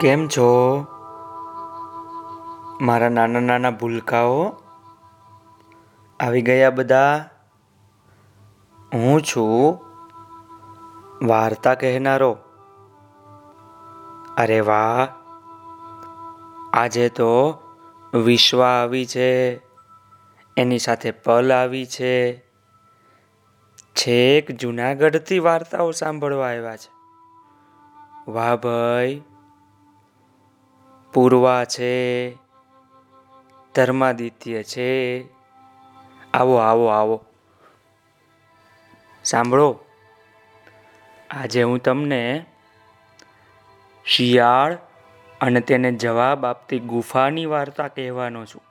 કેમ છો? મારા નાના નાના ભૂલકાઓ આવી ગયા બધા. હું છું વાર્તા કહેનારો. અરે વાહ, આજે તો વિશ્વા આવી છે, એની સાથે પલ આવી છે. છેક જૂનાગઢથી વાર્તાઓ સાંભળવા આવ્યા છે. વાહ ભાઈ પૂર્વા છે, ધર્માદિત્ય છે. આવો આવો આવો. સાંભળો. આજે હું તમને શિયાળ અને તેને જવાબ આપતી ગુફાની વાર્તા કહેવાનો છું.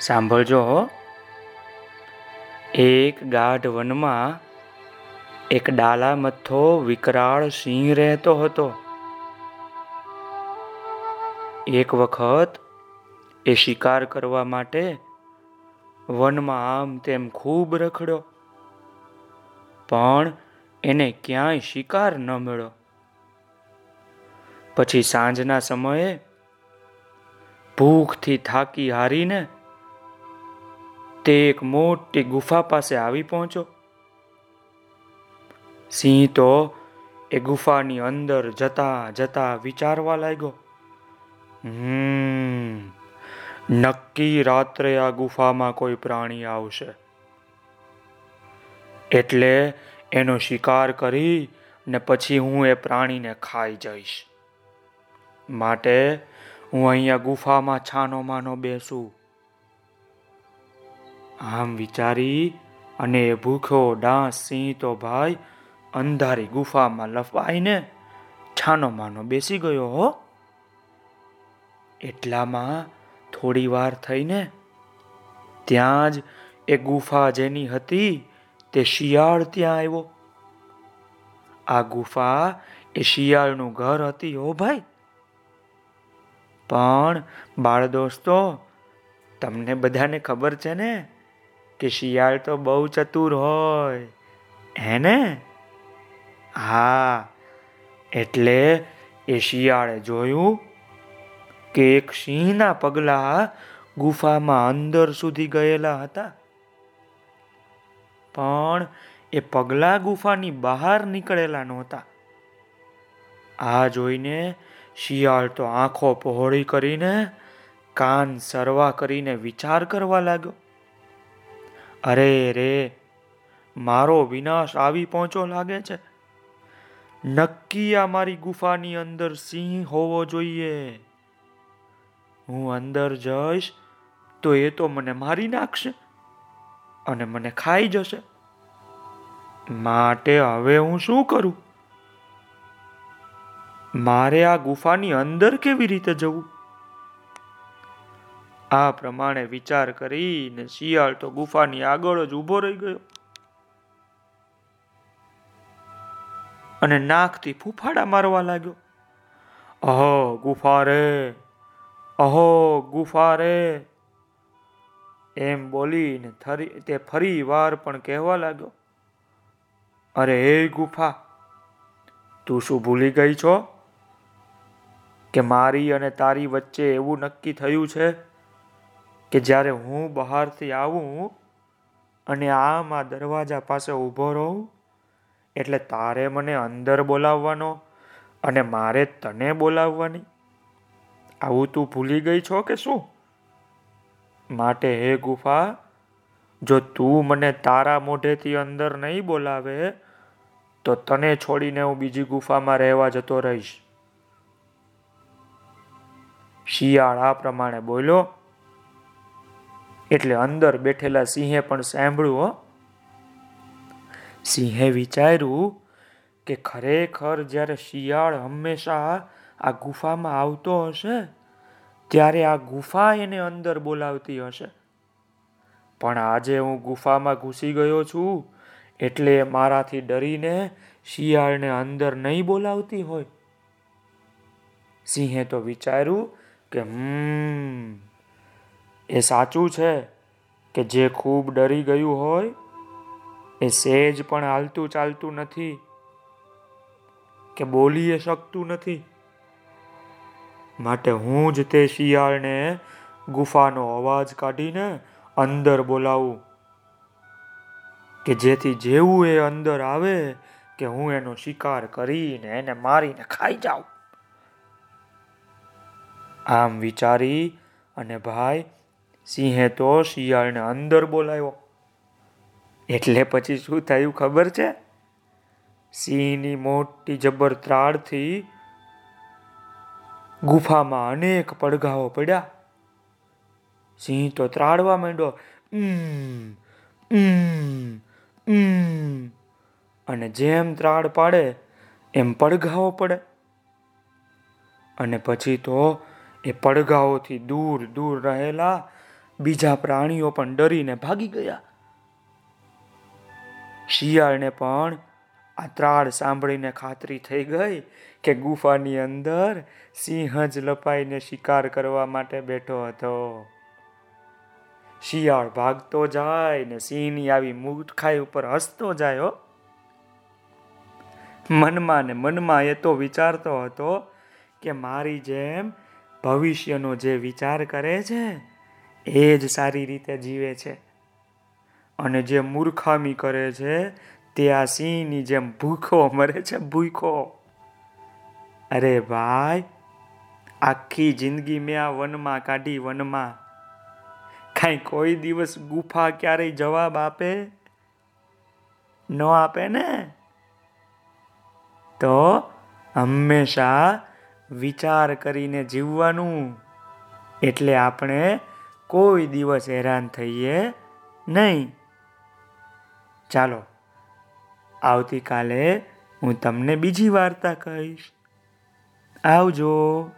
સાંભળજો એક ગાઢ વનમાં એક ડાલા મથ્થો વિકરાળ સિંહ રહેતો હતો. એક વખત એ શિકાર કરવા માટે વનમાં આમ તેમ ખૂબ રખડ્યો. પણ એને ક્યાંય શિકાર ન મળ્યો. પછી સાંજના સમયે ભૂખથી થાકી હારીને તે એક મોટી ગુફા પાસે આવી પહોંચ્યો. સિંહ તો એ ગુફાની અંદર જતા જતા વિચારવા લાગ્યો. નક્કી રાત્રે આ ગુફામાં કોઈ પ્રાણી આવશે. એટલે એનો શિકાર કરી ને પછી હું એ પ્રાણીને ખાઈ જઈશ. માટે હું અહીંયા ગુફામાં છાનો માનો બેસું. આમ વિચારી અને એ ભૂખો ડાંસ સિંહ તો ભાઈ અંધારી ગુફામાં લફાઈને છાનો માનો બેસી ગયો હો. એટલામાં થોડી વાર થઈને ત્યાં જ એ ગુફા જેની હતી તે શિયાળ ત્યાં આવ્યો. આ ગુફા એ શિયાળનું ઘર હતી હો ભાઈ. પણ બાળ દોસ્તો, તમને બધાને ખબર છે ને કે શિયાળ તો બહુ ચતુર હોય, હે ને? હા, એટલે એ શિયાળે જોયું કે એક સિંહના પગલા ગુફામાં અંદર સુધી ગયેલા હતા. પણ એ પગલા ગુફાની બહાર નીકળેલા નહોતા. આ જોઈને શિયાળ તો આંખો પહોળી કરીને કાન સરવા કરીને વિચાર કરવા લાગ્યો. અરે રે, મારો વિનાશ આવી પહોંચો લાગે છે. નક્કી આ મારી ગુફાની અંદર સિંહ હોવો જોઈએ. હું અંદર જઈશ, તો એ તો મને મારી નાખશે અને મને ખાઈ જશે. માટે હવે હું શું કરું? મારે આ ગુફાની અંદર કેવી રીતે જવું? આ પ્રમાણે વિચાર કરીને શિયાળ તો ગુફાની આગળ જ ઊભો રહી ગયો. અને નાકથી ફૂફાડા મારવા લાગ્યો. અહો, ગુફા રે. અહો ગુફા રે એમ બોલીને તે ફરી વાર પણ કહેવા લાગ્યો, અરે એ ગુફા, તું શું ભૂલી ગઈ છો? કે મારી અને તારી વચ્ચે એવું નક્કી થયું છે કે જ્યારે હું બહારથી આવું અને આમ દરવાજા પાસે ઊભો રહું, એટલે તારે મને અંદર બોલાવવાનો અને મારે તને બોલાવવાની? આવું તું ભૂલી ગઈ છો કે શું? માટે હે ગુફા, જો તું મને તારા મોઢેથી અંદર નહીં બોલાવે, તો તને છોડીને હું બીજી ગુફામાં રહેવા જતો રહીશ. શિયાળ આ પ્રમાણે બોલ્યો. એટલે અંદર બેઠેલા સિંહે પણ સાંભળ્યું સિંહે વિચાર્યું કે ખરેખર જ્યારે શિયાળ હંમેશા આ ગુફામાં આવતો હશે ત્યારે આ ગુફા એને અંદર બોલાવતી હશે. પણ આજે હું ગુફામાં ઘૂસી ગયો છું, એટલે મારાથી ડરીને શિયાળને અંદર નહીં બોલાવતી હોય. સિંહે તો વિચાર્યું કે, હમ, એ સાચું છે કે જે ખૂબ ડરી ગયું હોય, એ સેજ પણ હાલતું ચાલતું નથી, કે બોલી શકતું નથી. માટે હું જ તે શિયાળને ગુફાનો અવાજ કાઢીને અંદર બોલાવું. કે જેથી જેવું એ અંદર આવે કે હું એનો શિકાર કરીને એને મારીને ખાઈ જાઉં. આમ વિચારી અને ભાઈ, સિંહે તો શિયાળને અંદર બોલાવ્યો. એટલે પછી શું થયું ખબર છે? સિંહની મોટી જબર ત્રાડથી ગુફામાં અનેક પડઘાઓ પડ્યા. સિંહ તો ત્રાડવા માંડ્યો. અને જેમ ત્રાડ પાડે, એમ પડઘાઓ પડે. અને પછી તો એ પડઘાઓથી દૂર દૂર રહેલા બીજા પ્રાણીઓ પણ ડરીને ભાગી ગયા. શિયાળને પણ આ ત્રાળ સાંભળીને ખાતરી થઈ ગઈ કે ગુફાની અંદર સિંહ જ લપાઈને શિકાર કરવા માટે બેઠો હતો. શિયાળ ભાગતો જાય ને સિંહની આવી મૂર્ખાઈ ઉપર હસતો જાય મનમાં ને મનમાં એ તો વિચારતો હતો કે મારી જેમ ભવિષ્યનો જે વિચાર કરે છે, એ જ સારી રીતે જીવે છે. અને જે મૂર્ખામી કરે છે તે આ સિંહની જેમ ભૂખો મરે છે, ભૂખો. અરે ભાઈ, આખી જિંદગી મેં આ વનમાં કાઢી, વનમાં. કાંઈ કોઈ દિવસ ગુફા ક્યારેય જવાબ આપે? ન આપે ને? તો હંમેશા વિચાર કરીને જીવવાનું. એટલે આપણે કોઈ દિવસ હેરાન થઈએ નહીં. ચાલો. આવતીકાલે હું તમને બીજી વાર્તા કહીશ. આવજો.